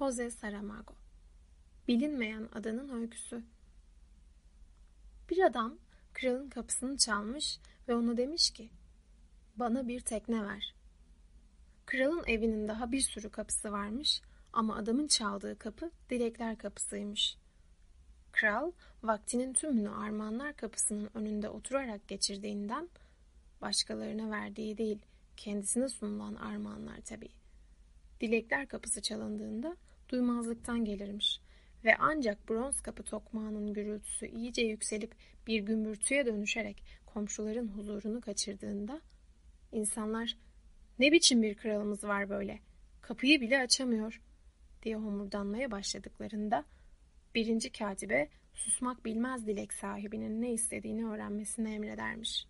Jose Saramago Bilinmeyen Adanın Öyküsü Bir adam kralın kapısını çalmış ve ona demiş ki bana bir tekne ver. Kralın evinin daha bir sürü kapısı varmış ama adamın çaldığı kapı dilekler kapısıymış. Kral vaktinin tümünü armağanlar kapısının önünde oturarak geçirdiğinden başkalarına verdiği değil kendisine sunulan armağanlar tabii. Dilekler kapısı çalındığında duymazlıktan gelirmiş. Ve ancak bronz kapı tokmağının gürültüsü iyice yükselip bir gümbürtüye dönüşerek komşuların huzurunu kaçırdığında insanlar ne biçim bir kralımız var böyle? Kapıyı bile açamıyor. diye homurdanmaya başladıklarında birinci katibe susmak bilmez dilek sahibinin ne istediğini öğrenmesini emredermiş.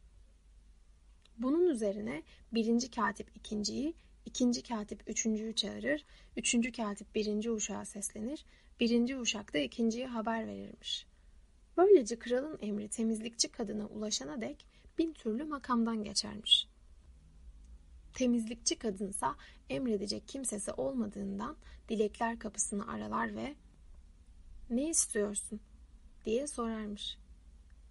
Bunun üzerine birinci katip ikinciyi, ikinci katip üçüncüyü çağırır, üçüncü katip birinci uşağa seslenir, birinci uşak da ikinciye haber verirmiş. Böylece kralın emri temizlikçi kadına ulaşana dek bin türlü makamdan geçermiş. Temizlikçi kadınsa emredecek kimsesi olmadığından dilekler kapısını aralar ve ''Ne istiyorsun?'' diye sorarmış.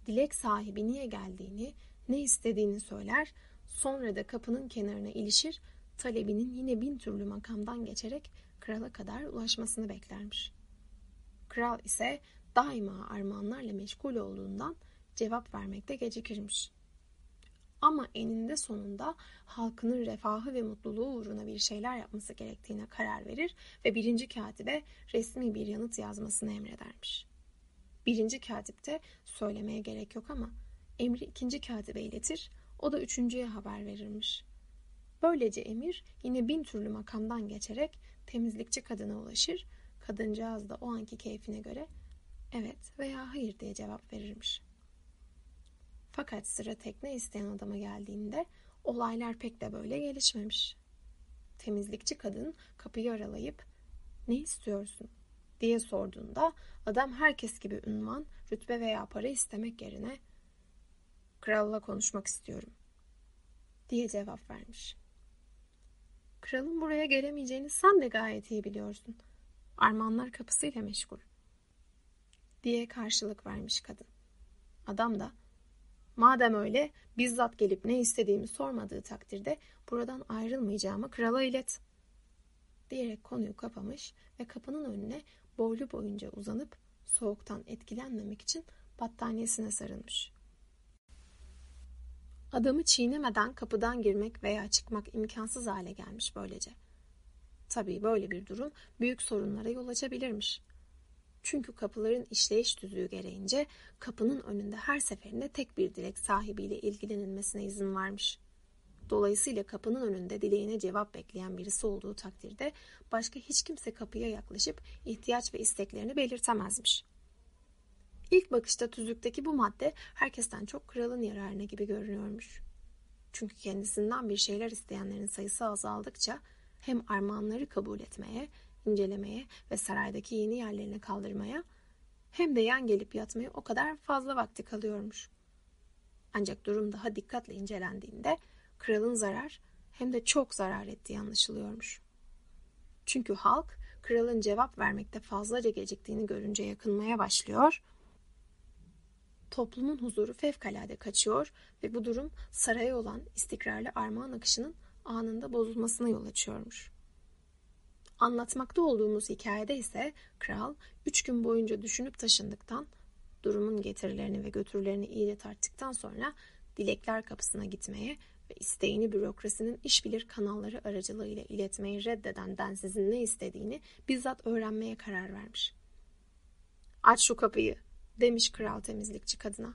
Dilek sahibi niye geldiğini, ne istediğini söyler, sonra da kapının kenarına ilişir, talebinin yine bin türlü makamdan geçerek krala kadar ulaşmasını beklermiş. Kral ise daima armağanlarla meşgul olduğundan cevap vermekte gecikirmiş. Ama eninde sonunda halkının refahı ve mutluluğu uğruna bir şeyler yapması gerektiğine karar verir ve birinci katibe resmi bir yanıt yazmasını emredermiş. Birinci katip de söylemeye gerek yok ama emri ikinci katibe iletir, o da üçüncüye haber verirmiş. Böylece emir yine bin türlü makamdan geçerek temizlikçi kadına ulaşır, kadıncağız da o anki keyfine göre evet veya hayır diye cevap verirmiş. Fakat sıra tekne isteyen adama geldiğinde olaylar pek de böyle gelişmemiş. Temizlikçi kadın kapıyı aralayıp ne istiyorsun diye sorduğunda adam herkes gibi ünvan, rütbe veya para istemek yerine kralla konuşmak istiyorum diye cevap vermiş. Kralın buraya gelemeyeceğini sen de gayet iyi biliyorsun. Armağanlar kapısıyla meşgul diye karşılık vermiş kadın. Adam da madem öyle bizzat gelip ne istediğimi sormadığı takdirde buradan ayrılmayacağımı krala ilet diyerek konuyu kapamış ve kapının önüne boylu boyunca uzanıp soğuktan etkilenmemek için battaniyesine sarılmış. Adamı çiğnemeden kapıdan girmek veya çıkmak imkansız hale gelmiş böylece. Tabii böyle bir durum büyük sorunlara yol açabilirmiş. Çünkü kapıların işleyiş tüzüğü gereğince kapının önünde her seferinde tek bir dilek sahibiyle ilgilenilmesine izin varmış. Dolayısıyla kapının önünde dileğine cevap bekleyen birisi olduğu takdirde başka hiç kimse kapıya yaklaşıp ihtiyaç ve isteklerini belirtemezmiş. İlk bakışta tüzükteki bu madde herkesten çok kralın yararına gibi görünüyormuş. Çünkü kendisinden bir şeyler isteyenlerin sayısı azaldıkça hem armağanları kabul etmeye, incelemeye ve saraydaki yeni yerlerine kaldırmaya hem de yan gelip yatmaya o kadar fazla vakti kalıyormuş. Ancak durum daha dikkatle incelendiğinde kralın zarar hem de çok zarar ettiği anlaşılıyormuş. Çünkü halk kralın cevap vermekte fazlaca geciktiğini görünce yakınmaya başlıyor toplumun huzuru fevkalade kaçıyor ve bu durum saraya olan istikrarlı armağan akışının anında bozulmasına yol açıyormuş. Anlatmakta olduğumuz hikayede ise kral üç gün boyunca düşünüp taşındıktan, durumun getirilerini ve götürülerini iyice tarttıktan sonra dilekler kapısına gitmeye ve isteğini bürokrasinin işbilir kanalları aracılığıyla iletmeyi reddeden densizin ne istediğini bizzat öğrenmeye karar vermiş. Aç şu kapıyı demiş kral temizlikçi kadına.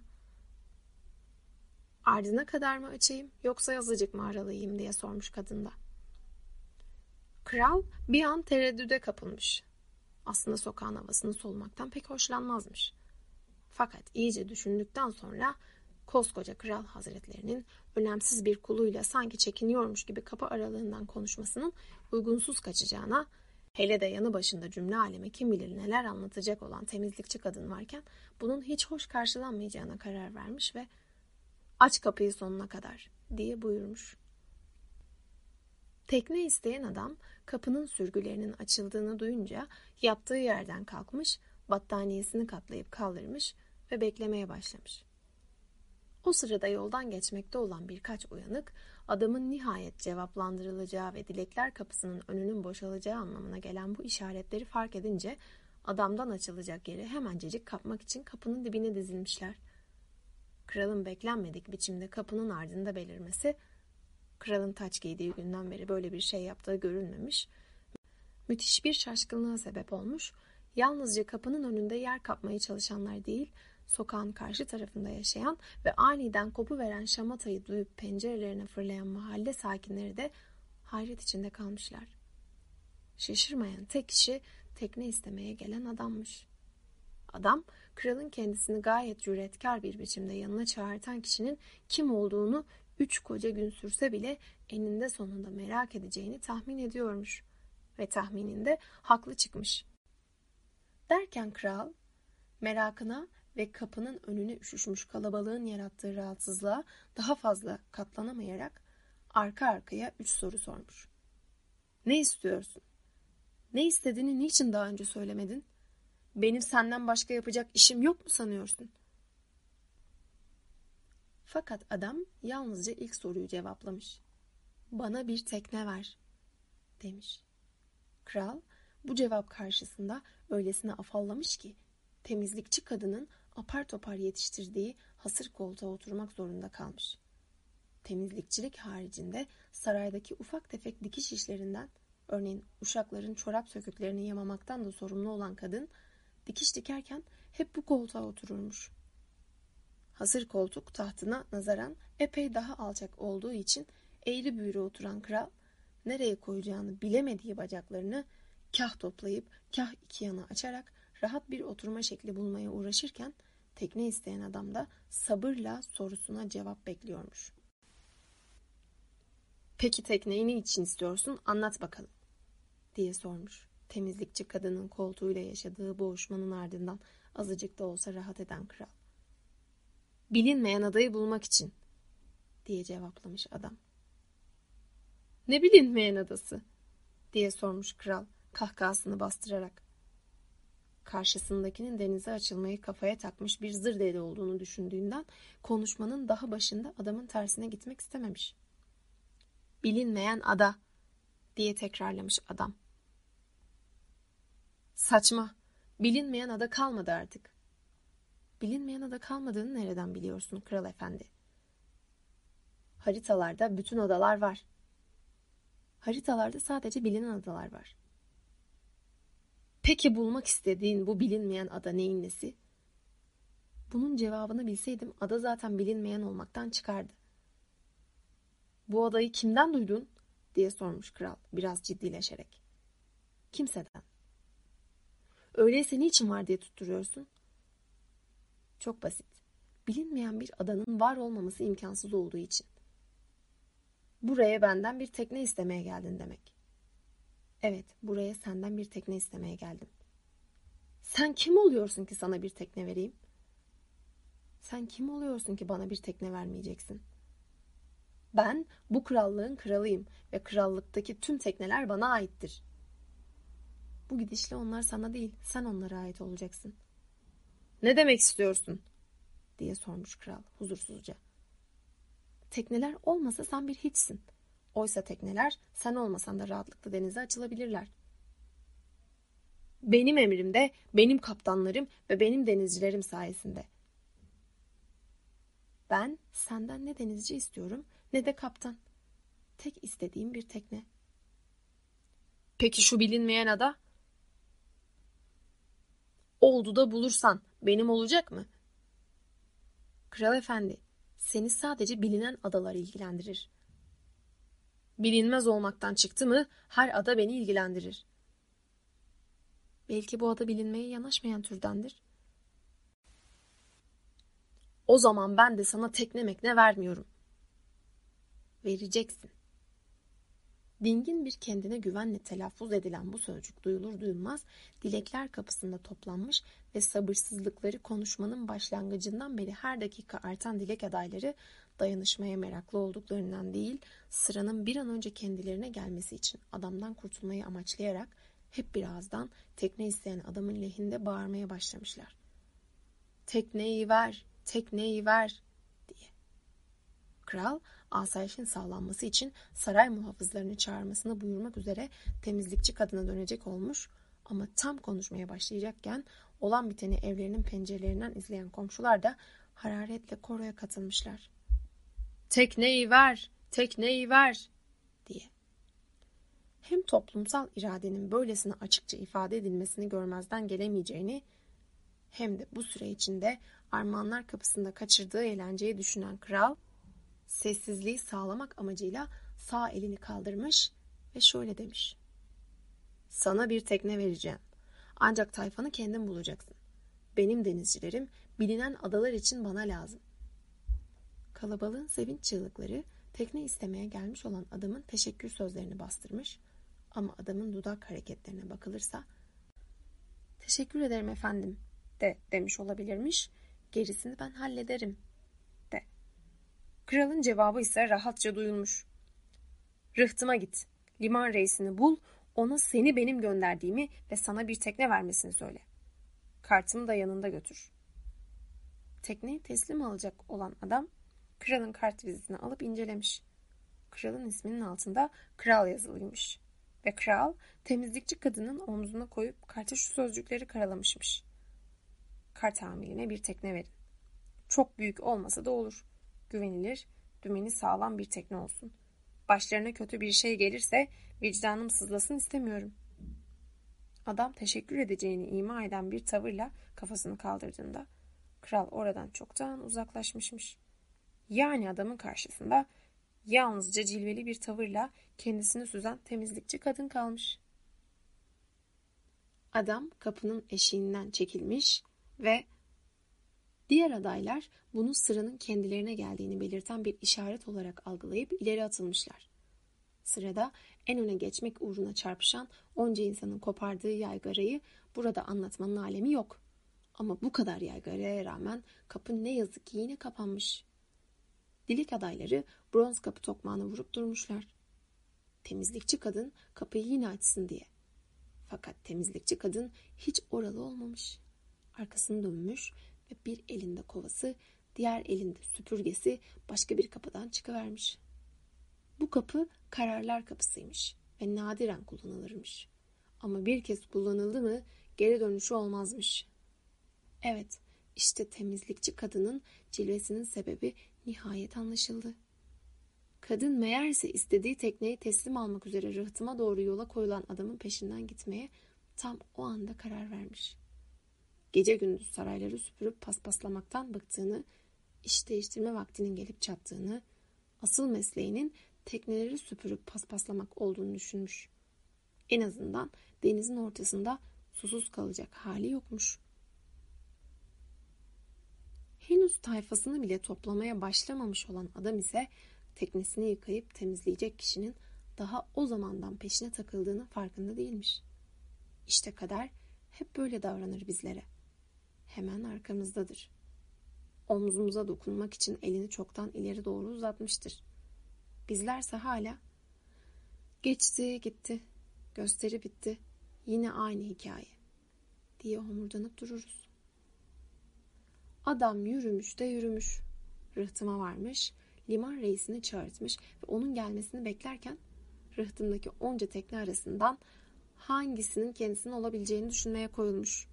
Ardına kadar mı açayım yoksa yazıcık mı aralayayım diye sormuş kadın da. Kral bir an tereddüde kapılmış. Aslında sokağın havasını solumaktan pek hoşlanmazmış. Fakat iyice düşündükten sonra koskoca kral hazretlerinin önemsiz bir kuluyla sanki çekiniyormuş gibi kapı aralığından konuşmasının uygunsuz kaçacağına Hele de yanı başında cümle aleme kim bilir neler anlatacak olan temizlikçi kadın varken bunun hiç hoş karşılanmayacağına karar vermiş ve aç kapıyı sonuna kadar diye buyurmuş. Tekne isteyen adam kapının sürgülerinin açıldığını duyunca yattığı yerden kalkmış, battaniyesini katlayıp kaldırmış ve beklemeye başlamış. O sırada yoldan geçmekte olan birkaç uyanık adamın nihayet cevaplandırılacağı ve dilekler kapısının önünün boşalacağı anlamına gelen bu işaretleri fark edince adamdan açılacak yeri hemencecik kapmak için kapının dibine dizilmişler. Kralın beklenmedik biçimde kapının ardında belirmesi, kralın taç giydiği günden beri böyle bir şey yaptığı görülmemiş, müthiş bir şaşkınlığa sebep olmuş, yalnızca kapının önünde yer kapmaya çalışanlar değil, sokağın karşı tarafında yaşayan ve aniden kopu veren şamatayı duyup pencerelerine fırlayan mahalle sakinleri de hayret içinde kalmışlar. Şaşırmayan tek kişi tekne istemeye gelen adammış. Adam, kralın kendisini gayet cüretkar bir biçimde yanına çağırtan kişinin kim olduğunu üç koca gün sürse bile eninde sonunda merak edeceğini tahmin ediyormuş. Ve tahmininde haklı çıkmış. Derken kral, merakına ve kapının önüne üşüşmüş kalabalığın yarattığı rahatsızlığa daha fazla katlanamayarak arka arkaya üç soru sormuş. Ne istiyorsun? Ne istediğini niçin daha önce söylemedin? Benim senden başka yapacak işim yok mu sanıyorsun? Fakat adam yalnızca ilk soruyu cevaplamış. Bana bir tekne ver, demiş. Kral bu cevap karşısında öylesine afallamış ki temizlikçi kadının apar topar yetiştirdiği hasır koltuğa oturmak zorunda kalmış. Temizlikçilik haricinde saraydaki ufak tefek dikiş işlerinden, örneğin uşakların çorap söküklerini yamamaktan da sorumlu olan kadın, dikiş dikerken hep bu koltuğa otururmuş. Hasır koltuk tahtına nazaran epey daha alçak olduğu için eğri büğrü oturan kral, nereye koyacağını bilemediği bacaklarını kah toplayıp kah iki yana açarak rahat bir oturma şekli bulmaya uğraşırken tekne isteyen adam da sabırla sorusuna cevap bekliyormuş. Peki tekneyi ne için istiyorsun? Anlat bakalım. diye sormuş. Temizlikçi kadının koltuğuyla yaşadığı boğuşmanın ardından azıcık da olsa rahat eden kral. Bilinmeyen adayı bulmak için diye cevaplamış adam. Ne bilinmeyen adası? diye sormuş kral kahkahasını bastırarak karşısındakinin denize açılmayı kafaya takmış bir zır deli olduğunu düşündüğünden konuşmanın daha başında adamın tersine gitmek istememiş. Bilinmeyen ada diye tekrarlamış adam. Saçma. Bilinmeyen ada kalmadı artık. Bilinmeyen ada kalmadığını nereden biliyorsun kral efendi? Haritalarda bütün adalar var. Haritalarda sadece bilinen adalar var. Peki bulmak istediğin bu bilinmeyen ada neyin nesi? Bunun cevabını bilseydim ada zaten bilinmeyen olmaktan çıkardı. Bu adayı kimden duydun? diye sormuş kral biraz ciddileşerek. Kimseden. Öyleyse niçin var diye tutturuyorsun? Çok basit. Bilinmeyen bir adanın var olmaması imkansız olduğu için. Buraya benden bir tekne istemeye geldin demek. Evet, buraya senden bir tekne istemeye geldim. Sen kim oluyorsun ki sana bir tekne vereyim? Sen kim oluyorsun ki bana bir tekne vermeyeceksin? Ben bu krallığın kralıyım ve krallıktaki tüm tekneler bana aittir. Bu gidişle onlar sana değil, sen onlara ait olacaksın. Ne demek istiyorsun? diye sormuş kral huzursuzca. Tekneler olmasa sen bir hiçsin. Oysa tekneler sen olmasan da rahatlıkla denize açılabilirler. Benim emrimde, benim kaptanlarım ve benim denizcilerim sayesinde. Ben senden ne denizci istiyorum ne de kaptan. Tek istediğim bir tekne. Peki şu bilinmeyen ada? Oldu da bulursan benim olacak mı? Kral efendi, seni sadece bilinen adalar ilgilendirir. Bilinmez olmaktan çıktı mı her ada beni ilgilendirir. Belki bu ada bilinmeye yanaşmayan türdendir. O zaman ben de sana tekne mekne vermiyorum. Vereceksin. Dingin bir kendine güvenle telaffuz edilen bu sözcük duyulur duyulmaz dilekler kapısında toplanmış ve sabırsızlıkları konuşmanın başlangıcından beri her dakika artan dilek adayları dayanışmaya meraklı olduklarından değil, sıranın bir an önce kendilerine gelmesi için adamdan kurtulmayı amaçlayarak hep birazdan tekne isteyen adamın lehinde bağırmaya başlamışlar. Tekneyi ver, tekneyi ver diye. Kral asayişin sağlanması için saray muhafızlarını çağırmasını buyurmak üzere temizlikçi kadına dönecek olmuş ama tam konuşmaya başlayacakken olan biteni evlerinin pencerelerinden izleyen komşular da hararetle koroya katılmışlar. Tekneyi ver, tekneyi ver diye. Hem toplumsal iradenin böylesine açıkça ifade edilmesini görmezden gelemeyeceğini hem de bu süre içinde armağanlar kapısında kaçırdığı eğlenceyi düşünen kral sessizliği sağlamak amacıyla sağ elini kaldırmış ve şöyle demiş. Sana bir tekne vereceğim. Ancak tayfanı kendin bulacaksın. Benim denizcilerim bilinen adalar için bana lazım. Kalabalığın sevinç çığlıkları tekne istemeye gelmiş olan adamın teşekkür sözlerini bastırmış ama adamın dudak hareketlerine bakılırsa teşekkür ederim efendim de demiş olabilirmiş. Gerisini ben hallederim de. Kralın cevabı ise rahatça duyulmuş. Rıhtıma git. Liman reisini bul. Ona seni benim gönderdiğimi ve sana bir tekne vermesini söyle. Kartımı da yanında götür. Tekneyi teslim alacak olan adam kralın kart vizitini alıp incelemiş. Kralın isminin altında kral yazılıymış. Ve kral temizlikçi kadının omzuna koyup karta şu sözcükleri karalamışmış. Kart hamiline bir tekne verin. Çok büyük olmasa da olur. Güvenilir, dümeni sağlam bir tekne olsun. Başlarına kötü bir şey gelirse vicdanım sızlasın istemiyorum. Adam teşekkür edeceğini ima eden bir tavırla kafasını kaldırdığında kral oradan çoktan uzaklaşmışmış. Yani adamın karşısında yalnızca cilveli bir tavırla kendisini süzen temizlikçi kadın kalmış. Adam kapının eşiğinden çekilmiş ve diğer adaylar bunu sıranın kendilerine geldiğini belirten bir işaret olarak algılayıp ileri atılmışlar. Sırada en öne geçmek uğruna çarpışan onca insanın kopardığı yaygarayı burada anlatmanın alemi yok. Ama bu kadar yaygaraya rağmen kapı ne yazık ki yine kapanmış. Dilik adayları bronz kapı tokmağını vurup durmuşlar. Temizlikçi kadın kapıyı yine açsın diye. Fakat temizlikçi kadın hiç oralı olmamış. Arkasını dönmüş ve bir elinde kovası, diğer elinde süpürgesi başka bir kapıdan çıkıvermiş. Bu kapı kararlar kapısıymış ve nadiren kullanılırmış. Ama bir kez kullanıldı mı geri dönüşü olmazmış. Evet, işte temizlikçi kadının cilvesinin sebebi nihayet anlaşıldı. Kadın meğerse istediği tekneyi teslim almak üzere rıhtıma doğru yola koyulan adamın peşinden gitmeye tam o anda karar vermiş. Gece gündüz sarayları süpürüp paspaslamaktan bıktığını, iş değiştirme vaktinin gelip çattığını, asıl mesleğinin tekneleri süpürüp paspaslamak olduğunu düşünmüş. En azından denizin ortasında susuz kalacak hali yokmuş. Henüz tayfasını bile toplamaya başlamamış olan adam ise teknesini yıkayıp temizleyecek kişinin daha o zamandan peşine takıldığının farkında değilmiş. İşte kader hep böyle davranır bizlere. Hemen arkamızdadır. Omzumuza dokunmak için elini çoktan ileri doğru uzatmıştır. Bizlerse hala geçti gitti, gösteri bitti, yine aynı hikaye diye homurdanıp dururuz. Adam yürümüş de yürümüş. Rıhtıma varmış, liman reisini çağırtmış ve onun gelmesini beklerken rıhtımdaki onca tekne arasından hangisinin kendisinin olabileceğini düşünmeye koyulmuş.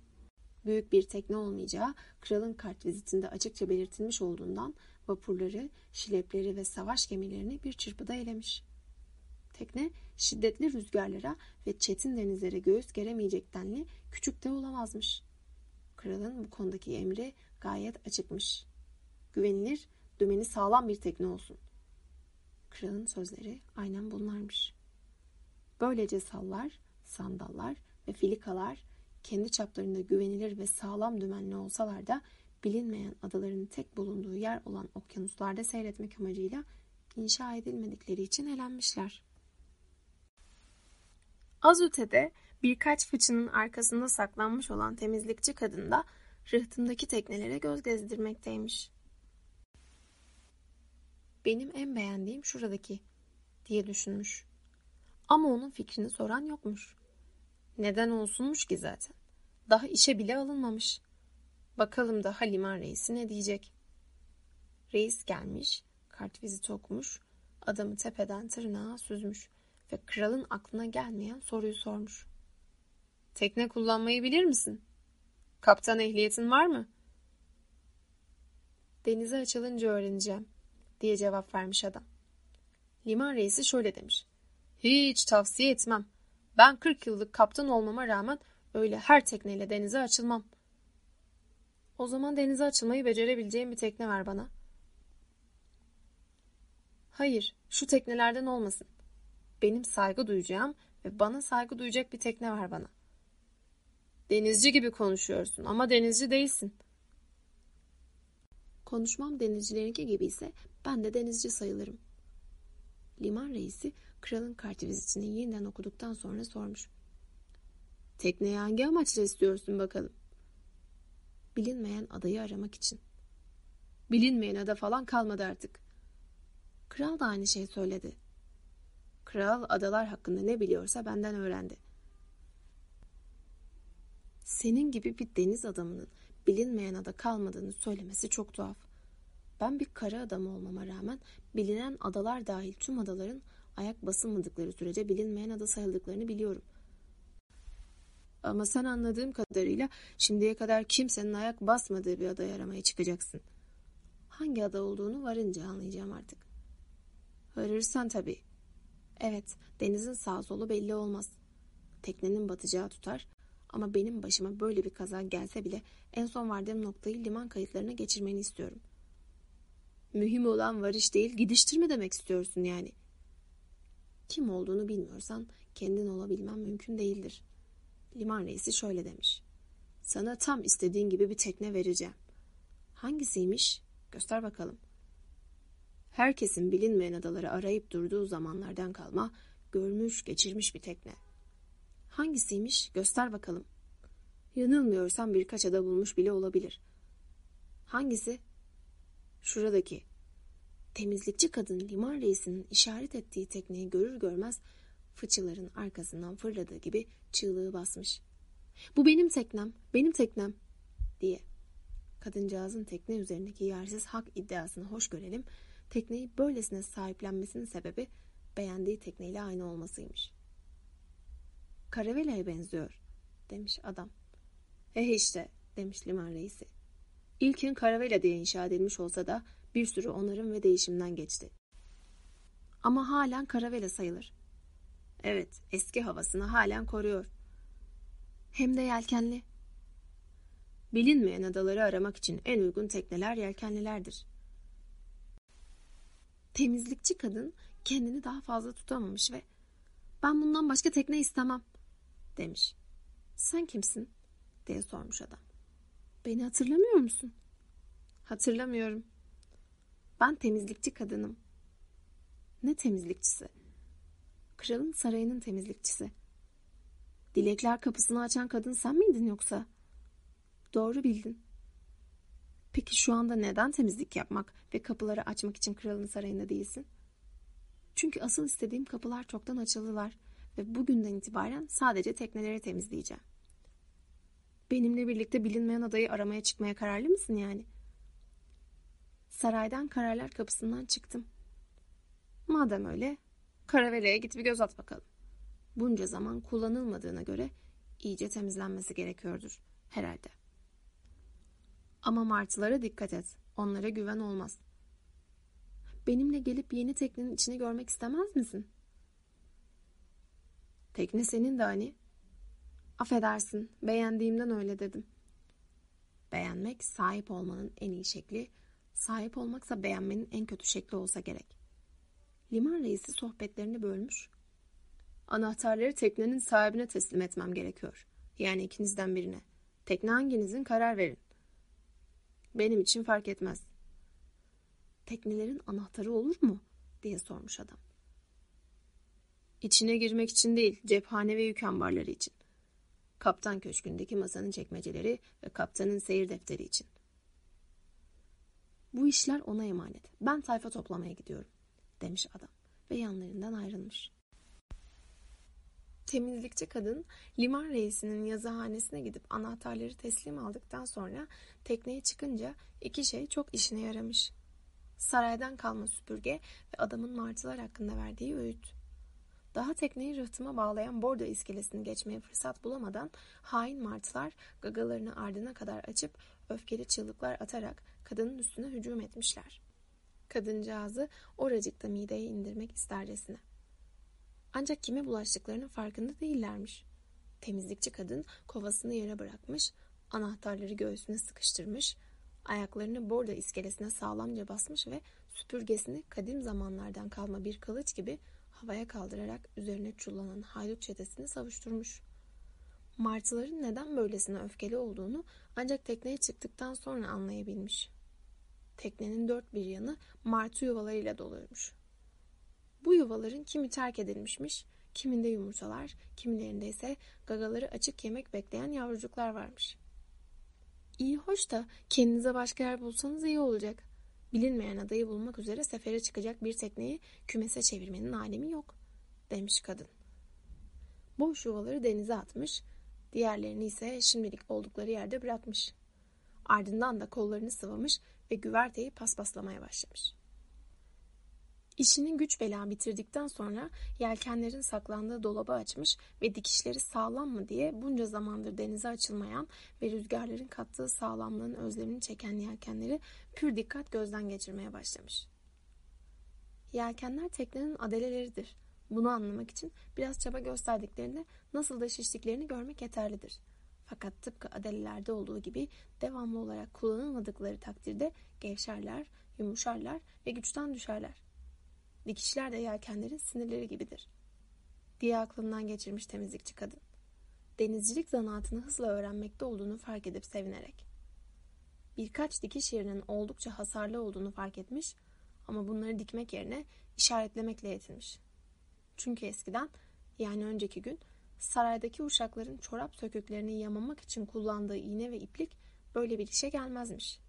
Büyük bir tekne olmayacağı kralın kart vizitinde açıkça belirtilmiş olduğundan vapurları, şilepleri ve savaş gemilerini bir çırpıda elemiş. Tekne şiddetli rüzgarlara ve çetin denizlere göğüs geremeyecek denli küçük de olamazmış. Kralın bu konudaki emri gayet açıkmış. Güvenilir, dümeni sağlam bir tekne olsun. Kralın sözleri aynen bunlarmış. Böylece sallar, sandallar ve filikalar kendi çaplarında güvenilir ve sağlam dümenli olsalar da bilinmeyen adaların tek bulunduğu yer olan okyanuslarda seyretmek amacıyla inşa edilmedikleri için elenmişler. Az ötede birkaç fıçının arkasında saklanmış olan temizlikçi kadın da rıhtımdaki teknelere göz gezdirmekteymiş. Benim en beğendiğim şuradaki diye düşünmüş. Ama onun fikrini soran yokmuş. Neden olsunmuş ki zaten? Daha işe bile alınmamış. Bakalım da Haliman reisi ne diyecek? Reis gelmiş, kart vizit okumuş, adamı tepeden tırnağa süzmüş ve kralın aklına gelmeyen soruyu sormuş. Tekne kullanmayı bilir misin? Kaptan ehliyetin var mı? Denize açılınca öğreneceğim diye cevap vermiş adam. Liman reisi şöyle demiş. Hiç tavsiye etmem. Ben 40 yıllık kaptan olmama rağmen öyle her tekneyle denize açılmam. O zaman denize açılmayı becerebileceğim bir tekne ver bana. Hayır, şu teknelerden olmasın. Benim saygı duyacağım ve bana saygı duyacak bir tekne ver bana. Denizci gibi konuşuyorsun ama denizci değilsin. Konuşmam denizcilerinki gibi ise ben de denizci sayılırım. Liman reisi kralın kartı vizitini yeniden okuduktan sonra sormuş. Tekneyi hangi amaçla istiyorsun bakalım? Bilinmeyen adayı aramak için. Bilinmeyen ada falan kalmadı artık. Kral da aynı şey söyledi. Kral adalar hakkında ne biliyorsa benden öğrendi. Senin gibi bir deniz adamının bilinmeyen ada kalmadığını söylemesi çok tuhaf. Ben bir kara adam olmama rağmen bilinen adalar dahil tüm adaların ayak basılmadıkları sürece bilinmeyen ada sayıldıklarını biliyorum. Ama sen anladığım kadarıyla şimdiye kadar kimsenin ayak basmadığı bir adayı aramaya çıkacaksın. Hangi ada olduğunu varınca anlayacağım artık. Varırsan tabii. Evet, denizin sağ solu belli olmaz. Teknenin batacağı tutar ama benim başıma böyle bir kaza gelse bile en son vardığım noktayı liman kayıtlarına geçirmeni istiyorum. Mühim olan varış değil, gidiştirme demek istiyorsun yani. Kim olduğunu bilmiyorsan kendin olabilmen mümkün değildir. Liman reisi şöyle demiş. Sana tam istediğin gibi bir tekne vereceğim. Hangisiymiş? Göster bakalım. Herkesin bilinmeyen adaları arayıp durduğu zamanlardan kalma, görmüş, geçirmiş bir tekne. Hangisiymiş? Göster bakalım. Yanılmıyorsam birkaç ada bulmuş bile olabilir. Hangisi? Şuradaki. Temizlikçi kadın liman reisinin işaret ettiği tekneyi görür görmez fıçıların arkasından fırladığı gibi çığlığı basmış. Bu benim teknem, benim teknem diye. Kadıncağızın tekne üzerindeki yersiz hak iddiasını hoş görelim. Tekneyi böylesine sahiplenmesinin sebebi beğendiği tekneyle aynı olmasıymış. Karavela'ya benziyor demiş adam. Eh işte demiş liman reisi. İlkin Karavela diye inşa edilmiş olsa da bir sürü onarım ve değişimden geçti. Ama halen Karavela sayılır. Evet, eski havasını halen koruyor. Hem de yelkenli. Bilinmeyen adaları aramak için en uygun tekneler yelkenlilerdir. Temizlikçi kadın kendini daha fazla tutamamış ve ben bundan başka tekne istemem demiş. Sen kimsin? diye sormuş adam. Beni hatırlamıyor musun? Hatırlamıyorum. Ben temizlikçi kadınım. Ne temizlikçisi? Kralın sarayının temizlikçisi. Dilekler kapısını açan kadın sen miydin yoksa? Doğru bildin. Peki şu anda neden temizlik yapmak ve kapıları açmak için kralın sarayında değilsin? Çünkü asıl istediğim kapılar çoktan açıldılar ve bugünden itibaren sadece tekneleri temizleyeceğim. Benimle birlikte bilinmeyen adayı aramaya çıkmaya kararlı mısın yani? Saraydan kararlar kapısından çıktım. Madem öyle, Karavela'ya git bir göz at bakalım. Bunca zaman kullanılmadığına göre iyice temizlenmesi gerekiyordur herhalde. Ama martılara dikkat et. Onlara güven olmaz. Benimle gelip yeni teknenin içini görmek istemez misin? Tekne senin de hani. Affedersin, beğendiğimden öyle dedim. Beğenmek sahip olmanın en iyi şekli, sahip olmaksa beğenmenin en kötü şekli olsa gerek. Liman reisi sohbetlerini bölmüş. Anahtarları teknenin sahibine teslim etmem gerekiyor. Yani ikinizden birine. Tekne hanginizin karar verin. Benim için fark etmez. Teknelerin anahtarı olur mu? diye sormuş adam. İçine girmek için değil, cephane ve yük ambarları için. Kaptan köşkündeki masanın çekmeceleri ve kaptanın seyir defteri için. Bu işler ona emanet. Ben tayfa toplamaya gidiyorum demiş adam ve yanlarından ayrılmış. Temizlikçi kadın liman reisinin yazıhanesine gidip anahtarları teslim aldıktan sonra tekneye çıkınca iki şey çok işine yaramış. Saraydan kalma süpürge ve adamın martılar hakkında verdiği öğüt. Daha tekneyi rıhtıma bağlayan bordo iskelesini geçmeye fırsat bulamadan hain martılar gagalarını ardına kadar açıp öfkeli çığlıklar atarak kadının üstüne hücum etmişler. Kadıncağızı oracıkta mideye indirmek istercesine. Ancak kime bulaştıklarının farkında değillermiş. Temizlikçi kadın kovasını yere bırakmış, anahtarları göğsüne sıkıştırmış, ayaklarını bordo iskelesine sağlamca basmış ve süpürgesini kadim zamanlardan kalma bir kılıç gibi havaya kaldırarak üzerine çullanan haydut çetesini savuşturmuş. Martıların neden böylesine öfkeli olduğunu ancak tekneye çıktıktan sonra anlayabilmiş. Teknenin dört bir yanı martı yuvalarıyla doluymuş. Bu yuvaların kimi terk edilmişmiş, kiminde yumurtalar, kimilerinde ise gagaları açık yemek bekleyen yavrucuklar varmış. İyi hoş da kendinize başka yer bulsanız iyi olacak. Bilinmeyen adayı bulmak üzere sefere çıkacak bir tekneyi kümese çevirmenin alemi yok, demiş kadın. Boş yuvaları denize atmış, diğerlerini ise şimdilik oldukları yerde bırakmış. Ardından da kollarını sıvamış ve güverteyi paspaslamaya başlamış. İşini güç bela bitirdikten sonra yelkenlerin saklandığı dolabı açmış ve dikişleri sağlam mı diye bunca zamandır denize açılmayan ve rüzgarların kattığı sağlamlığın özlemini çeken yelkenleri pür dikkat gözden geçirmeye başlamış. Yelkenler teknenin adeleleridir. Bunu anlamak için biraz çaba gösterdiklerinde nasıl da şiştiklerini görmek yeterlidir. Fakat tıpkı adelelerde olduğu gibi devamlı olarak kullanılmadıkları takdirde gevşerler, yumuşarlar ve güçten düşerler. Dikişler de yelkenlerin sinirleri gibidir. Diye aklından geçirmiş temizlikçi kadın. Denizcilik zanaatını hızla öğrenmekte olduğunu fark edip sevinerek. Birkaç dikiş yerinin oldukça hasarlı olduğunu fark etmiş ama bunları dikmek yerine işaretlemekle yetinmiş. Çünkü eskiden yani önceki gün saraydaki uşakların çorap söküklerini yamamak için kullandığı iğne ve iplik böyle bir işe gelmezmiş.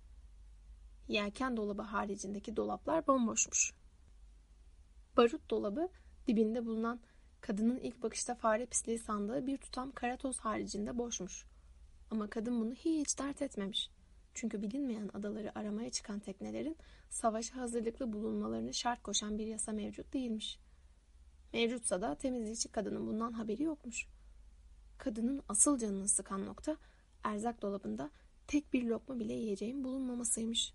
Yelken dolabı haricindeki dolaplar bomboşmuş. Barut dolabı dibinde bulunan kadının ilk bakışta fare pisliği sandığı bir tutam kara toz haricinde boşmuş. Ama kadın bunu hiç dert etmemiş. Çünkü bilinmeyen adaları aramaya çıkan teknelerin savaşa hazırlıklı bulunmalarını şart koşan bir yasa mevcut değilmiş. Mevcutsa da temizlikçi kadının bundan haberi yokmuş. Kadının asıl canını sıkan nokta erzak dolabında tek bir lokma bile yiyeceğin bulunmamasıymış.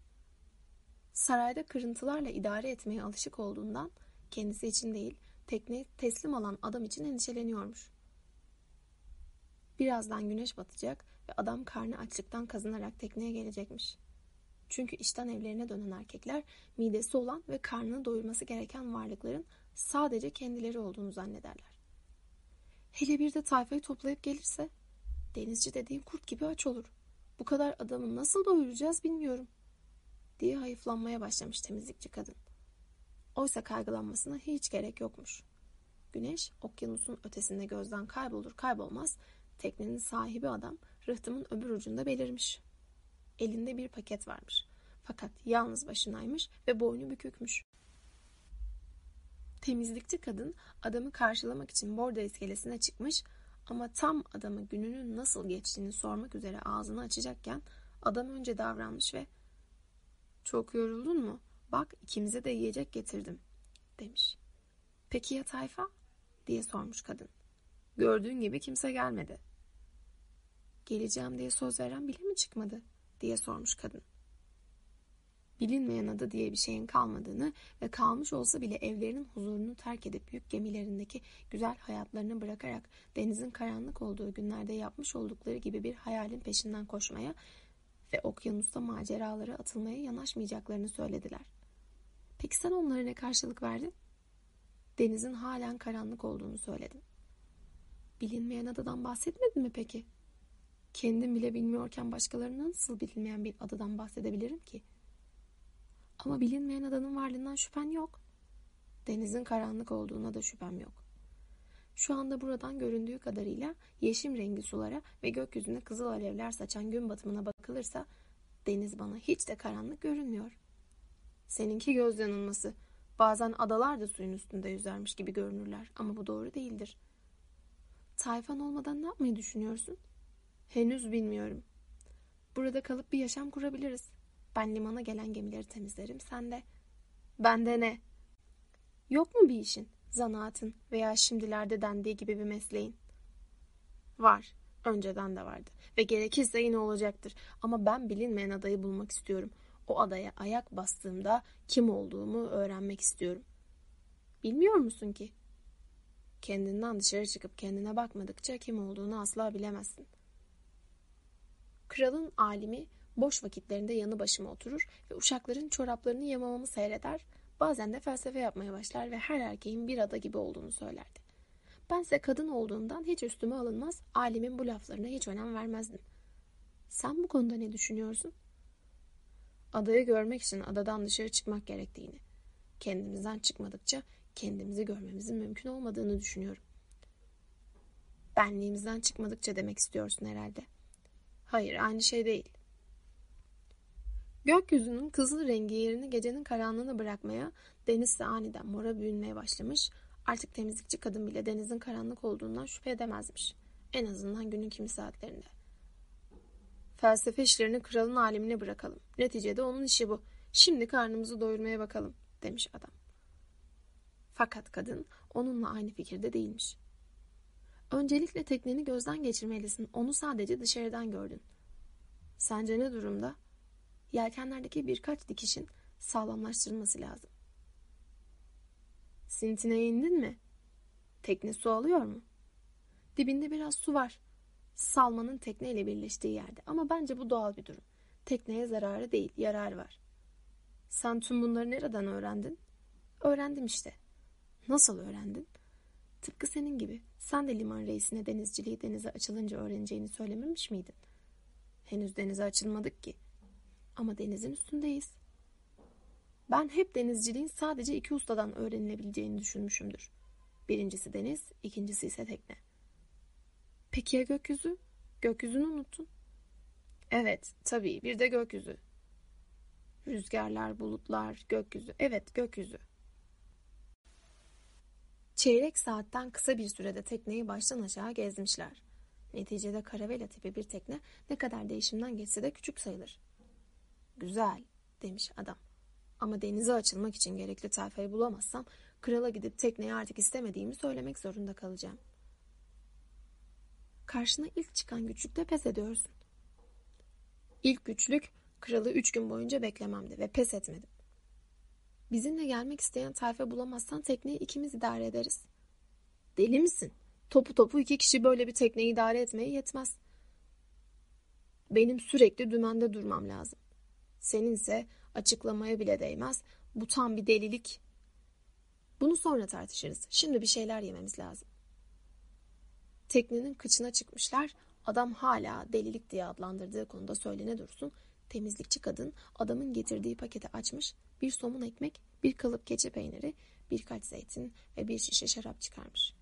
Sarayda kırıntılarla idare etmeye alışık olduğundan kendisi için değil, tekneye teslim alan adam için endişeleniyormuş. Birazdan güneş batacak ve adam karnı açlıktan kazanarak tekneye gelecekmiş. Çünkü işten evlerine dönen erkekler midesi olan ve karnını doyurması gereken varlıkların sadece kendileri olduğunu zannederler. Hele bir de tayfayı toplayıp gelirse denizci dediğin kurt gibi aç olur. Bu kadar adamı nasıl doyuracağız bilmiyorum diye hayıflanmaya başlamış temizlikçi kadın. Oysa kaygılanmasına hiç gerek yokmuş. Güneş okyanusun ötesinde gözden kaybolur kaybolmaz teknenin sahibi adam rıhtımın öbür ucunda belirmiş. Elinde bir paket varmış. Fakat yalnız başınaymış ve boynu bükükmüş. Temizlikçi kadın adamı karşılamak için bordo iskelesine çıkmış ama tam adamı gününün nasıl geçtiğini sormak üzere ağzını açacakken adam önce davranmış ve ''Çok yoruldun mu? Bak ikimize de yiyecek getirdim demiş. Peki ya tayfa? diye sormuş kadın. Gördüğün gibi kimse gelmedi. Geleceğim diye söz veren bile mi çıkmadı? diye sormuş kadın. Bilinmeyen adı diye bir şeyin kalmadığını ve kalmış olsa bile evlerinin huzurunu terk edip yük gemilerindeki güzel hayatlarını bırakarak denizin karanlık olduğu günlerde yapmış oldukları gibi bir hayalin peşinden koşmaya ve okyanusta maceralara atılmaya yanaşmayacaklarını söylediler. Peki sen onlara ne karşılık verdin? Denizin halen karanlık olduğunu söyledin. Bilinmeyen adadan bahsetmedin mi peki? Kendim bile bilmiyorken başkalarına nasıl bilinmeyen bir adadan bahsedebilirim ki? Ama bilinmeyen adanın varlığından şüphen yok. Denizin karanlık olduğuna da şüphem yok. Şu anda buradan göründüğü kadarıyla yeşim rengi sulara ve gökyüzüne kızıl alevler saçan gün batımına bakılırsa deniz bana hiç de karanlık görünmüyor. Seninki göz yanılması. Bazen adalar da suyun üstünde yüzermiş gibi görünürler ama bu doğru değildir. Tayfan olmadan ne yapmayı düşünüyorsun? Henüz bilmiyorum. Burada kalıp bir yaşam kurabiliriz. Ben limana gelen gemileri temizlerim, sen de. Ben de ne? Yok mu bir işin, zanaatın veya şimdilerde dendiği gibi bir mesleğin? Var. Önceden de vardı. Ve gerekirse yine olacaktır. Ama ben bilinmeyen adayı bulmak istiyorum. O adaya ayak bastığımda kim olduğumu öğrenmek istiyorum. Bilmiyor musun ki? Kendinden dışarı çıkıp kendine bakmadıkça kim olduğunu asla bilemezsin. Kralın alimi boş vakitlerinde yanı başıma oturur ve uşakların çoraplarını yamamamı seyreder, bazen de felsefe yapmaya başlar ve her erkeğin bir ada gibi olduğunu söylerdi. Bense kadın olduğumdan hiç üstüme alınmaz, alimin bu laflarına hiç önem vermezdim. Sen bu konuda ne düşünüyorsun? Adayı görmek için adadan dışarı çıkmak gerektiğini, kendimizden çıkmadıkça kendimizi görmemizin mümkün olmadığını düşünüyorum. Benliğimizden çıkmadıkça demek istiyorsun herhalde. Hayır, aynı şey değil. Gökyüzünün kızıl rengi yerini gecenin karanlığını bırakmaya, deniz de aniden mora bürünmeye başlamış, artık temizlikçi kadın bile denizin karanlık olduğundan şüphe edemezmiş. En azından günün kimi saatlerinde. Felsefe işlerini kralın alemine bırakalım. Neticede onun işi bu. Şimdi karnımızı doyurmaya bakalım, demiş adam. Fakat kadın onunla aynı fikirde değilmiş. Öncelikle tekneni gözden geçirmelisin. Onu sadece dışarıdan gördün. Sence ne durumda? Yelkenlerdeki birkaç dikişin sağlamlaştırılması lazım. Sintine indin mi? Tekne su alıyor mu? Dibinde biraz su var. Salmanın tekneyle birleştiği yerde. Ama bence bu doğal bir durum. Tekneye zararı değil, yararı var. Sen tüm bunları nereden öğrendin? Öğrendim işte. Nasıl öğrendin? Tıpkı senin gibi. Sen de liman reisine denizciliği denize açılınca öğreneceğini söylememiş miydin? Henüz denize açılmadık ki. Ama denizin üstündeyiz. Ben hep denizciliğin sadece iki ustadan öğrenilebileceğini düşünmüşümdür. Birincisi deniz, ikincisi ise tekne. Peki ya gökyüzü? Gökyüzünü unuttun. Evet, tabii bir de gökyüzü. Rüzgarlar, bulutlar, gökyüzü. Evet, gökyüzü. Çeyrek saatten kısa bir sürede tekneyi baştan aşağı gezmişler. Neticede karavela tipi bir tekne ne kadar değişimden geçse de küçük sayılır. Güzel, demiş adam. Ama denize açılmak için gerekli tayfayı bulamazsam krala gidip tekneyi artık istemediğimi söylemek zorunda kalacağım. Karşına ilk çıkan güçlükte pes ediyorsun. İlk güçlük kralı üç gün boyunca beklememdi ve pes etmedim. Bizimle gelmek isteyen tayfa bulamazsan tekneyi ikimiz idare ederiz. Deli misin? Topu topu iki kişi böyle bir tekneyi idare etmeye yetmez. Benim sürekli dümende durmam lazım. Seninse açıklamaya bile değmez. Bu tam bir delilik. Bunu sonra tartışırız. Şimdi bir şeyler yememiz lazım. Teknenin kıçına çıkmışlar. Adam hala delilik diye adlandırdığı konuda söylene dursun. Temizlikçi kadın adamın getirdiği paketi açmış, bir somun ekmek, bir kalıp keçi peyniri, birkaç zeytin ve bir şişe şarap çıkarmış.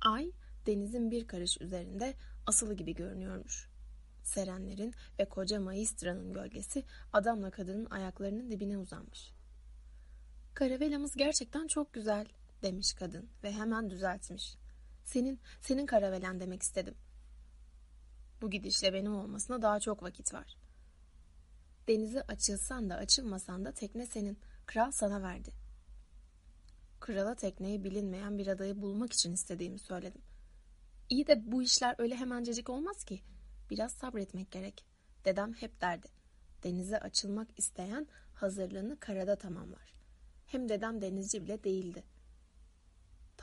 Ay denizin bir karış üzerinde asılı gibi görünüyormuş. Serenlerin ve koca Maestra'nın gölgesi adamla kadının ayaklarının dibine uzanmış. Karavelamız gerçekten çok güzel demiş kadın ve hemen düzeltmiş. Senin, senin karavelen demek istedim. Bu gidişle benim olmasına daha çok vakit var. Denize açılsan da açılmasan da tekne senin. Kral sana verdi. Krala tekneyi bilinmeyen bir adayı bulmak için istediğimi söyledim. İyi de bu işler öyle hemencecik olmaz ki. Biraz sabretmek gerek. Dedem hep derdi. Denize açılmak isteyen hazırlığını karada tamamlar. Hem dedem denizci bile değildi.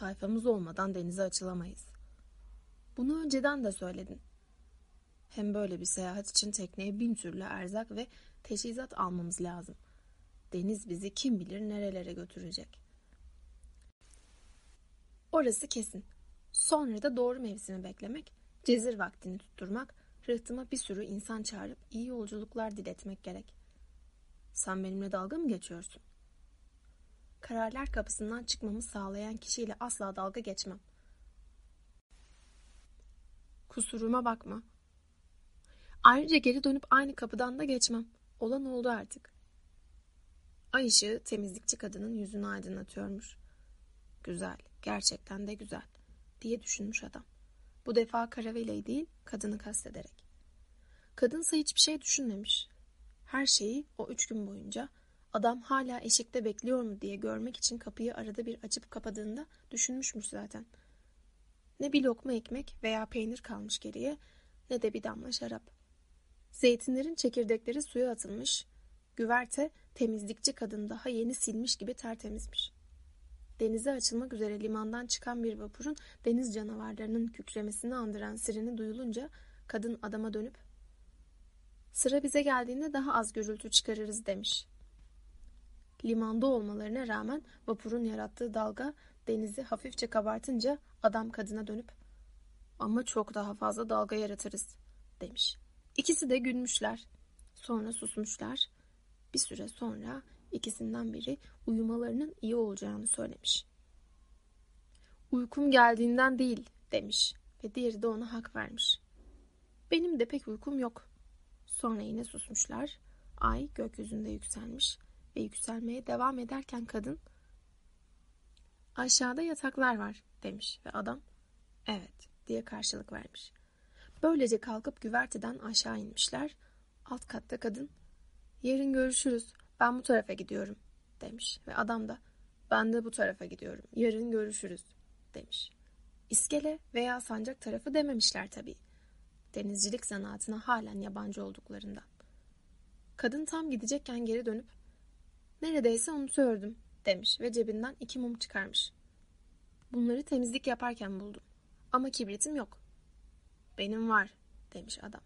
Tayfamız olmadan denize açılamayız. Bunu önceden de söyledin. Hem böyle bir seyahat için tekneye bin türlü erzak ve teçhizat almamız lazım. Deniz bizi kim bilir nerelere götürecek. Orası kesin. Sonra da doğru mevsimi beklemek, cezir vaktini tutturmak, rıhtıma bir sürü insan çağırıp iyi yolculuklar diletmek gerek. Sen benimle dalga mı geçiyorsun? Kararlar kapısından çıkmamı sağlayan kişiyle asla dalga geçmem. Kusuruma bakma. Ayrıca geri dönüp aynı kapıdan da geçmem. Olan oldu artık. Ay ışığı temizlikçi kadının yüzünü aydınlatıyormuş. Güzel, gerçekten de güzel diye düşünmüş adam. Bu defa Karavele'yi değil, kadını kastederek. Kadınsa hiçbir şey düşünmemiş. Her şeyi o üç gün boyunca adam hala eşikte bekliyor mu diye görmek için kapıyı arada bir açıp kapadığında düşünmüşmüş zaten. Ne bir lokma ekmek veya peynir kalmış geriye ne de bir damla şarap. Zeytinlerin çekirdekleri suya atılmış, güverte temizlikçi kadın daha yeni silmiş gibi tertemizmiş. Denize açılmak üzere limandan çıkan bir vapurun deniz canavarlarının kükremesini andıran sirini duyulunca kadın adama dönüp Sıra bize geldiğinde daha az gürültü çıkarırız demiş. Limanda olmalarına rağmen vapurun yarattığı dalga denizi hafifçe kabartınca adam kadına dönüp ama çok daha fazla dalga yaratırız demiş. İkisi de gülmüşler. Sonra susmuşlar. Bir süre sonra ikisinden biri uyumalarının iyi olacağını söylemiş. Uykum geldiğinden değil demiş ve diğeri de ona hak vermiş. Benim de pek uykum yok. Sonra yine susmuşlar. Ay gökyüzünde yükselmiş ve yükselmeye devam ederken kadın aşağıda yataklar var demiş ve adam evet diye karşılık vermiş. Böylece kalkıp güverteden aşağı inmişler. Alt katta kadın yarın görüşürüz ben bu tarafa gidiyorum demiş ve adam da ben de bu tarafa gidiyorum yarın görüşürüz demiş. İskele veya sancak tarafı dememişler tabii. Denizcilik zanaatına halen yabancı olduklarından. Kadın tam gidecekken geri dönüp neredeyse unutuyordum demiş ve cebinden iki mum çıkarmış. Bunları temizlik yaparken buldum. Ama kibritim yok. Benim var demiş adam.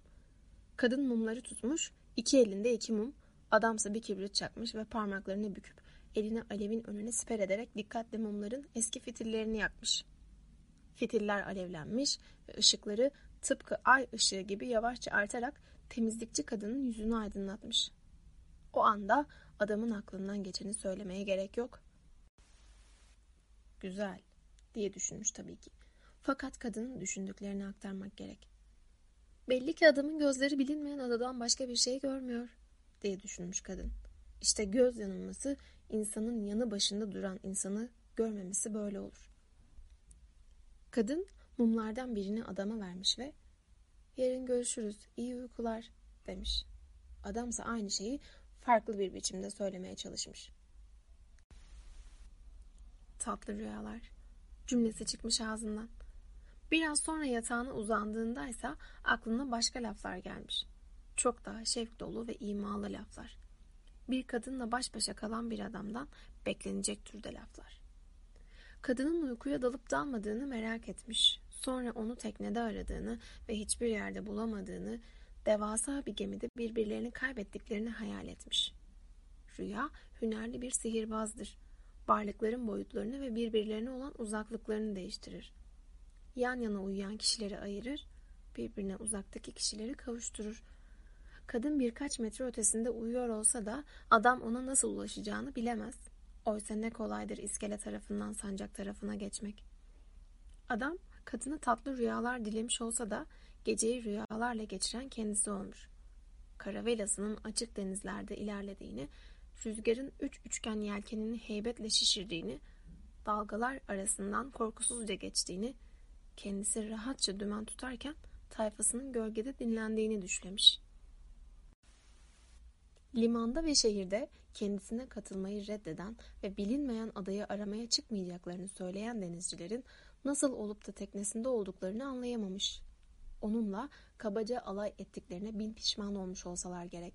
Kadın mumları tutmuş, iki elinde iki mum, adamsa bir kibrit çakmış ve parmaklarını büküp elini alevin önüne siper ederek dikkatle mumların eski fitillerini yakmış. Fitiller alevlenmiş ve ışıkları tıpkı ay ışığı gibi yavaşça artarak temizlikçi kadının yüzünü aydınlatmış. O anda adamın aklından geçeni söylemeye gerek yok. Güzel diye düşünmüş tabii ki. Fakat kadının düşündüklerini aktarmak gerek. Belli ki adamın gözleri bilinmeyen adadan başka bir şey görmüyor diye düşünmüş kadın. İşte göz yanılması insanın yanı başında duran insanı görmemesi böyle olur. Kadın mumlardan birini adama vermiş ve yarın görüşürüz iyi uykular demiş. Adamsa aynı şeyi farklı bir biçimde söylemeye çalışmış. Tatlı rüyalar cümlesi çıkmış ağzından. Biraz sonra yatağına uzandığındaysa aklına başka laflar gelmiş. Çok daha şevk dolu ve imalı laflar. Bir kadınla baş başa kalan bir adamdan beklenecek türde laflar. Kadının uykuya dalıp dalmadığını merak etmiş. Sonra onu teknede aradığını ve hiçbir yerde bulamadığını, devasa bir gemide birbirlerini kaybettiklerini hayal etmiş. Rüya, hünerli bir sihirbazdır. Varlıkların boyutlarını ve birbirlerine olan uzaklıklarını değiştirir. Yan yana uyuyan kişileri ayırır, birbirine uzaktaki kişileri kavuşturur. Kadın birkaç metre ötesinde uyuyor olsa da adam ona nasıl ulaşacağını bilemez. Oysa ne kolaydır iskele tarafından sancak tarafına geçmek. Adam kadına tatlı rüyalar dilemiş olsa da geceyi rüyalarla geçiren kendisi olmuş. Karavelasının açık denizlerde ilerlediğini, rüzgarın üç üçgen yelkenini heybetle şişirdiğini, dalgalar arasından korkusuzca geçtiğini, kendisi rahatça dümen tutarken tayfasının gölgede dinlendiğini düşlemiş. Limanda ve şehirde kendisine katılmayı reddeden ve bilinmeyen adayı aramaya çıkmayacaklarını söyleyen denizcilerin nasıl olup da teknesinde olduklarını anlayamamış. Onunla kabaca alay ettiklerine bin pişman olmuş olsalar gerek.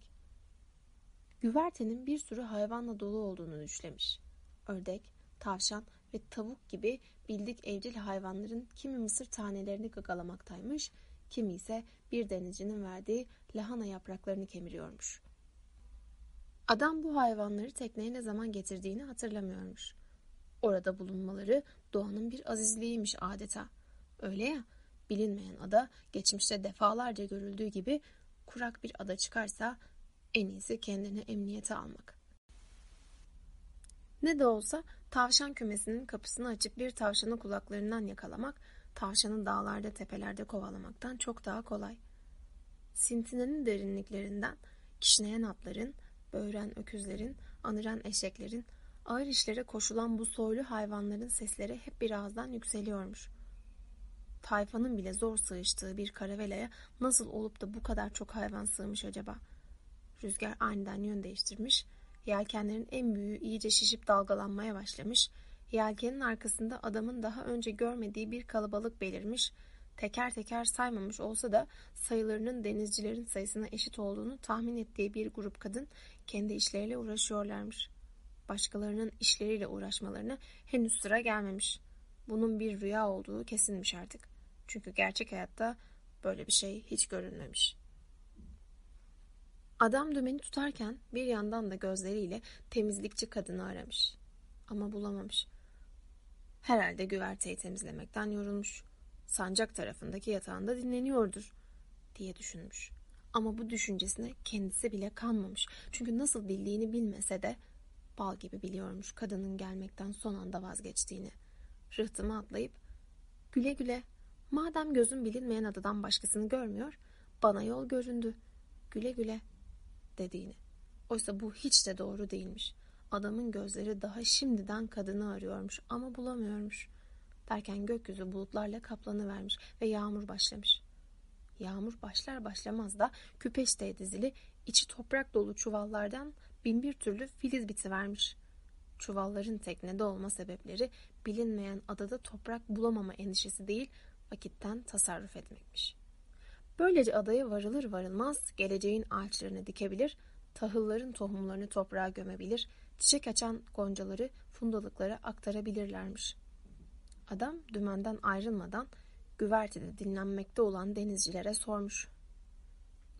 Güvertenin bir sürü hayvanla dolu olduğunu düşlemiş. Ördek, tavşan ve tavuk gibi bildik evcil hayvanların kimi mısır tanelerini gagalamaktaymış, kimi ise bir denizcinin verdiği lahana yapraklarını kemiriyormuş. Adam bu hayvanları tekneye ne zaman getirdiğini hatırlamıyormuş. Orada bulunmaları doğanın bir azizliğiymiş adeta. Öyle ya, bilinmeyen ada geçmişte defalarca görüldüğü gibi kurak bir ada çıkarsa en iyisi kendini emniyete almak. Ne de olsa tavşan kümesinin kapısını açıp bir tavşanı kulaklarından yakalamak, tavşanı dağlarda tepelerde kovalamaktan çok daha kolay. Sintinenin derinliklerinden kişneyen atların, böğren öküzlerin, anıran eşeklerin, ağır işlere koşulan bu soylu hayvanların sesleri hep birazdan yükseliyormuş. Tayfanın bile zor sığıştığı bir karavelaya nasıl olup da bu kadar çok hayvan sığmış acaba? Rüzgar aniden yön değiştirmiş, yelkenlerin en büyüğü iyice şişip dalgalanmaya başlamış, yelkenin arkasında adamın daha önce görmediği bir kalabalık belirmiş, teker teker saymamış olsa da sayılarının denizcilerin sayısına eşit olduğunu tahmin ettiği bir grup kadın kendi işleriyle uğraşıyorlarmış. Başkalarının işleriyle uğraşmalarına henüz sıra gelmemiş. Bunun bir rüya olduğu kesinmiş artık. Çünkü gerçek hayatta böyle bir şey hiç görünmemiş. Adam dümeni tutarken bir yandan da gözleriyle temizlikçi kadını aramış. Ama bulamamış. Herhalde güverteyi temizlemekten yorulmuş sancak tarafındaki yatağında dinleniyordur diye düşünmüş. Ama bu düşüncesine kendisi bile kanmamış. Çünkü nasıl bildiğini bilmese de bal gibi biliyormuş kadının gelmekten son anda vazgeçtiğini. Rıhtıma atlayıp güle güle madem gözüm bilinmeyen adadan başkasını görmüyor bana yol göründü. Güle güle dediğini. Oysa bu hiç de doğru değilmiş. Adamın gözleri daha şimdiden kadını arıyormuş ama bulamıyormuş.'' Derken gökyüzü bulutlarla kaplanıvermiş ve yağmur başlamış. Yağmur başlar başlamaz da küpeşte dizili içi toprak dolu çuvallardan bin bir türlü filiz bitivermiş. Çuvalların teknede olma sebepleri bilinmeyen adada toprak bulamama endişesi değil, vakitten tasarruf etmekmiş. Böylece adaya varılır varılmaz geleceğin ağaçlarını dikebilir, tahılların tohumlarını toprağa gömebilir, çiçek açan goncaları fundalıklara aktarabilirlermiş.'' Adam dümenden ayrılmadan güvertede dinlenmekte olan denizcilere sormuş.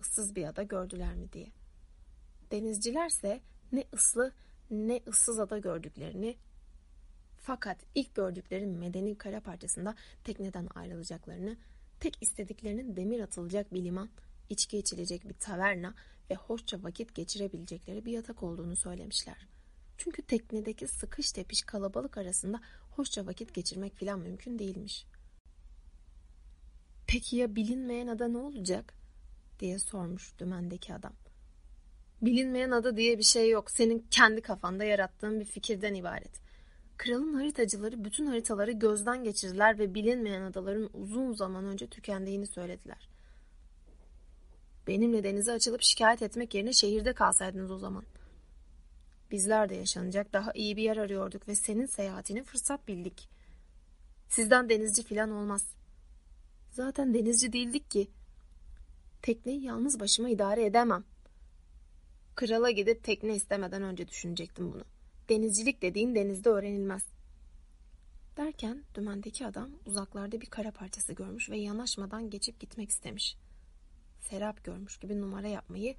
Issız bir ada gördüler mi diye. Denizcilerse ne ıslı ne ıssız ada gördüklerini fakat ilk gördükleri medeni kara parçasında tekneden ayrılacaklarını, tek istediklerinin demir atılacak bir liman, içki içilecek bir taverna ve hoşça vakit geçirebilecekleri bir yatak olduğunu söylemişler. Çünkü teknedeki sıkış tepiş kalabalık arasında hoşça vakit geçirmek filan mümkün değilmiş. Peki ya bilinmeyen ada ne olacak? diye sormuş dümendeki adam. Bilinmeyen ada diye bir şey yok. Senin kendi kafanda yarattığın bir fikirden ibaret. Kralın haritacıları bütün haritaları gözden geçirdiler ve bilinmeyen adaların uzun zaman önce tükendiğini söylediler. Benimle denize açılıp şikayet etmek yerine şehirde kalsaydınız o zaman.'' Bizler de yaşanacak daha iyi bir yer arıyorduk ve senin seyahatini fırsat bildik. Sizden denizci filan olmaz. Zaten denizci değildik ki. Tekneyi yalnız başıma idare edemem. Krala gidip tekne istemeden önce düşünecektim bunu. Denizcilik dediğin denizde öğrenilmez. Derken dümendeki adam uzaklarda bir kara parçası görmüş ve yanaşmadan geçip gitmek istemiş. Serap görmüş gibi numara yapmayı,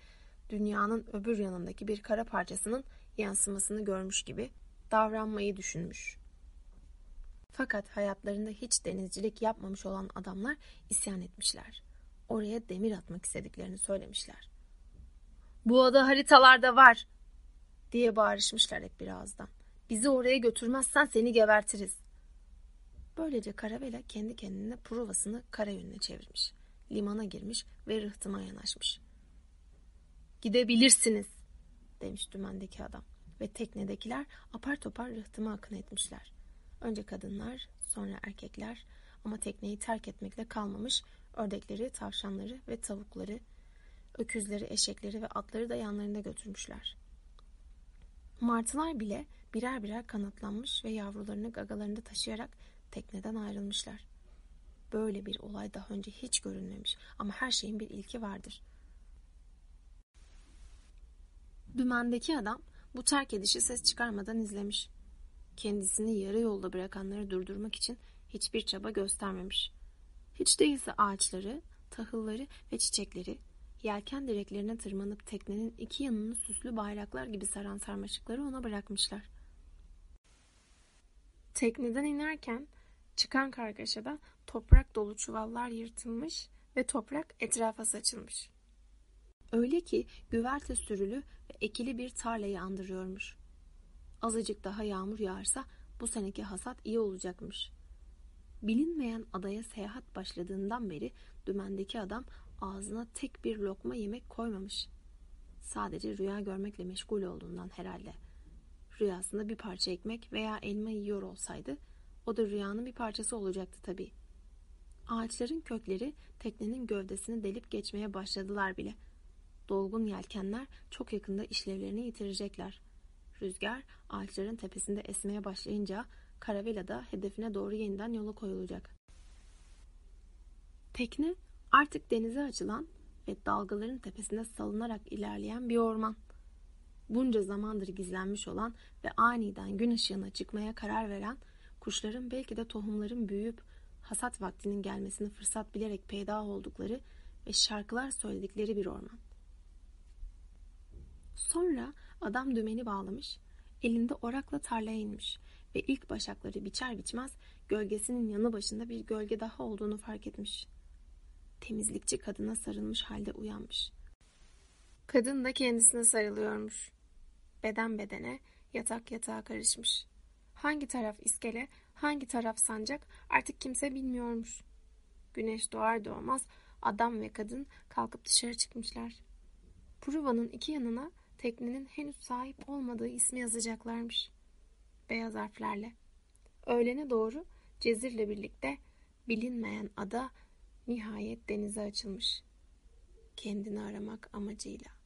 dünyanın öbür yanındaki bir kara parçasının yansımasını görmüş gibi davranmayı düşünmüş. Fakat hayatlarında hiç denizcilik yapmamış olan adamlar isyan etmişler. Oraya demir atmak istediklerini söylemişler. Bu ada haritalarda var diye bağırışmışlar hep birazdan. Bizi oraya götürmezsen seni gebertiriz. Böylece Karavela kendi kendine provasını kara yönüne çevirmiş. Limana girmiş ve rıhtıma yanaşmış. Gidebilirsiniz demiş dümendeki adam ve teknedekiler apar topar rıhtıma akın etmişler. Önce kadınlar, sonra erkekler ama tekneyi terk etmekle kalmamış ördekleri, tavşanları ve tavukları, öküzleri, eşekleri ve atları da yanlarında götürmüşler. Martılar bile birer birer kanatlanmış ve yavrularını gagalarında taşıyarak tekneden ayrılmışlar. Böyle bir olay daha önce hiç görünmemiş ama her şeyin bir ilki vardır. Dümendeki adam bu terk edişi ses çıkarmadan izlemiş. Kendisini yarı yolda bırakanları durdurmak için hiçbir çaba göstermemiş. Hiç değilse ağaçları, tahılları ve çiçekleri, yelken direklerine tırmanıp teknenin iki yanını süslü bayraklar gibi saran sarmaşıkları ona bırakmışlar. Tekneden inerken çıkan kargaşada toprak dolu çuvallar yırtılmış ve toprak etrafa saçılmış. Öyle ki güverte sürülü ve ekili bir tarlayı andırıyormuş. Azıcık daha yağmur yağarsa bu seneki hasat iyi olacakmış. Bilinmeyen adaya seyahat başladığından beri dümendeki adam ağzına tek bir lokma yemek koymamış. Sadece rüya görmekle meşgul olduğundan herhalde. rüyasında bir parça ekmek veya elma yiyor olsaydı o da rüyanın bir parçası olacaktı tabii. Ağaçların kökleri teknenin gövdesini delip geçmeye başladılar bile. Dolgun yelkenler çok yakında işlevlerini yitirecekler. Rüzgar ağaçların tepesinde esmeye başlayınca karavela da hedefine doğru yeniden yola koyulacak. Tekne artık denize açılan ve dalgaların tepesinde salınarak ilerleyen bir orman. Bunca zamandır gizlenmiş olan ve aniden gün ışığına çıkmaya karar veren kuşların belki de tohumların büyüyüp hasat vaktinin gelmesini fırsat bilerek peyda oldukları ve şarkılar söyledikleri bir orman. Sonra adam dümeni bağlamış, elinde orakla tarlaya inmiş ve ilk başakları biçer biçmez gölgesinin yanı başında bir gölge daha olduğunu fark etmiş. Temizlikçi kadına sarılmış halde uyanmış. Kadın da kendisine sarılıyormuş. Beden bedene, yatak yatağa karışmış. Hangi taraf iskele, hangi taraf sancak artık kimse bilmiyormuş. Güneş doğar doğmaz adam ve kadın kalkıp dışarı çıkmışlar. Pruva'nın iki yanına teknenin henüz sahip olmadığı ismi yazacaklarmış. Beyaz harflerle. Öğlene doğru Cezir'le birlikte bilinmeyen ada nihayet denize açılmış. Kendini aramak amacıyla.